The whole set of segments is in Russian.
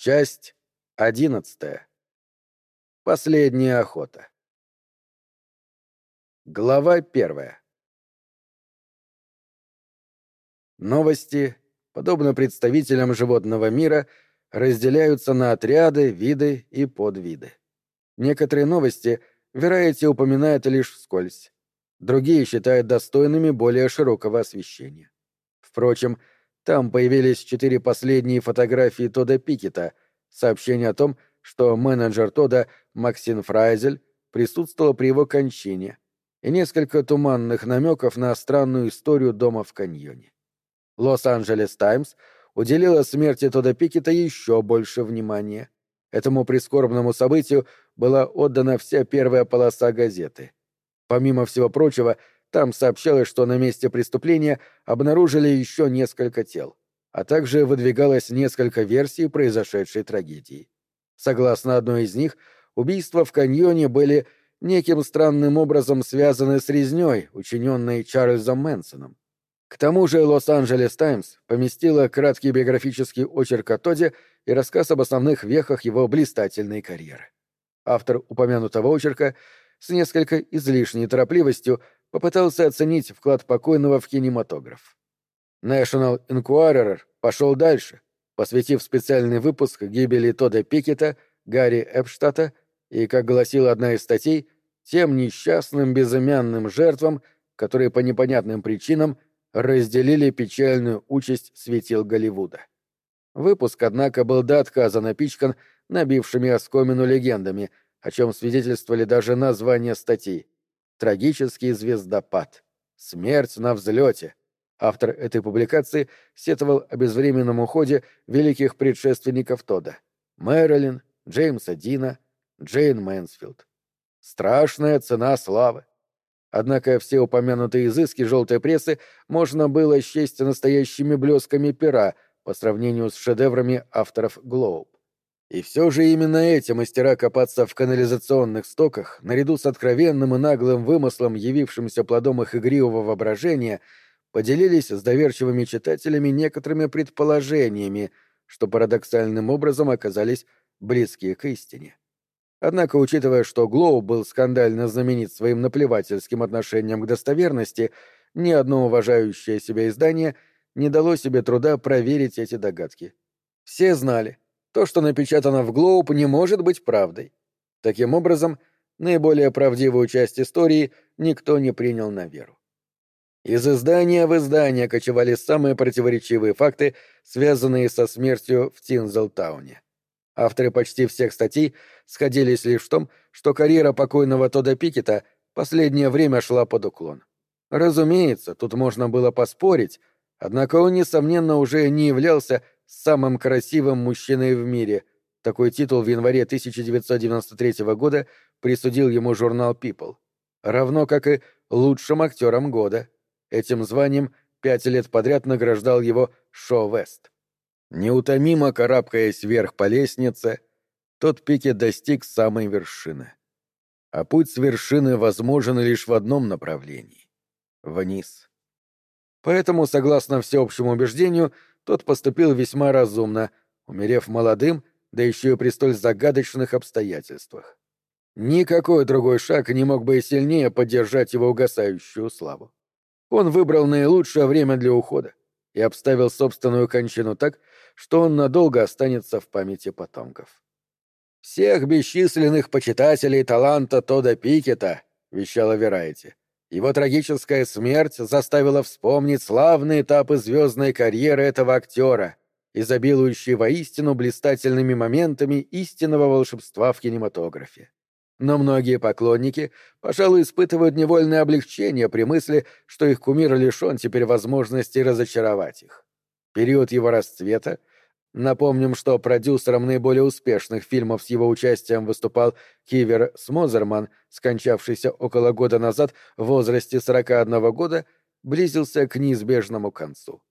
Часть одиннадцатая. Последняя охота. Глава первая. Новости, подобно представителям животного мира, разделяются на отряды, виды и подвиды. Некоторые новости Верайте упоминает лишь вскользь. Другие считают достойными более широкого освещения. Впрочем, там появились четыре последние фотографии Тода Пикета, сообщение о том, что менеджер Тода Максим Фрайзель присутствовал при его кончине, и несколько туманных намеков на странную историю дома в каньоне. Лос-Анджелес Таймс уделила смерти Тода Пикета еще больше внимания. Этому прискорбному событию была отдана вся первая полоса газеты. Помимо всего прочего, там сообщалось, что на месте преступления обнаружили еще несколько тел, а также выдвигалось несколько версий произошедшей трагедии. Согласно одной из них, убийства в каньоне были неким странным образом связаны с резней, учиненной Чарльзом Мэнсоном. К тому же «Лос-Анджелес Таймс» поместила краткий биографический очерк о Тоде и рассказ об основных вехах его блистательной карьеры. Автор упомянутого очерка с несколько излишней торопливостью попытался оценить вклад покойного в кинематограф. National Enquirer пошел дальше, посвятив специальный выпуск гибели Тода Пикета, Гарри Эпштата и, как гласила одна из статей, тем несчастным безымянным жертвам, которые по непонятным причинам разделили печальную участь светил Голливуда. Выпуск, однако, был до отказа напичкан набившими оскомину легендами, о чем свидетельствовали даже названия статьи. Трагический звездопад. Смерть на взлете. Автор этой публикации сетовал о безвременном уходе великих предшественников Тода. Мэрилин, Джеймса Дина, Джейн Мэнсфилд. Страшная цена славы. Однако все упомянутые изыски желтой прессы можно было счесть настоящими блесками пера по сравнению с шедеврами авторов Глоуб. И все же именно эти мастера копаться в канализационных стоках, наряду с откровенным и наглым вымыслом, явившимся плодом их игривого воображения, поделились с доверчивыми читателями некоторыми предположениями, что парадоксальным образом оказались близки к истине. Однако, учитывая, что Глоу был скандально знаменит своим наплевательским отношением к достоверности, ни одно уважающее себя издание не дало себе труда проверить эти догадки. Все знали — то, что напечатано в Глоуб, не может быть правдой. Таким образом, наиболее правдивую часть истории никто не принял на веру. Из издания в издание кочевали самые противоречивые факты, связанные со смертью в Тинзелтауне. Авторы почти всех статей сходились лишь в том, что карьера покойного Тода Пикета последнее время шла под уклон. Разумеется, тут можно было поспорить, однако он, несомненно, уже не являлся самым красивым мужчиной в мире. Такой титул в январе 1993 года присудил ему журнал People. Равно как и лучшим актером года. Этим званием пять лет подряд награждал его Шо Вест. Неутомимо карабкаясь вверх по лестнице, тот Пике достиг самой вершины. А путь с вершины возможен лишь в одном направлении — вниз. Поэтому, согласно всеобщему убеждению, тот поступил весьма разумно, умерев молодым, да еще и при столь загадочных обстоятельствах. Никакой другой шаг не мог бы и сильнее поддержать его угасающую славу. Он выбрал наилучшее время для ухода и обставил собственную кончину так, что он надолго останется в памяти потомков. «Всех бесчисленных почитателей таланта Тода Пикета», — вещала Верайте, его трагическая смерть заставила вспомнить славные этапы звездной карьеры этого актера, изобилующие воистину блистательными моментами истинного волшебства в кинематографе. Но многие поклонники, пожалуй, испытывают невольное облегчение при мысли, что их кумир лишен теперь возможности разочаровать их. Период его расцвета Напомним, что продюсером наиболее успешных фильмов с его участием выступал Кивер Смозерман, скончавшийся около года назад в возрасте 41 года, близился к неизбежному концу.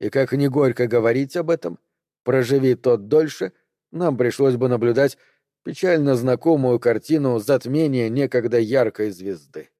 И как не горько говорить об этом, проживи тот дольше, нам пришлось бы наблюдать печально знакомую картину затмения некогда яркой звезды.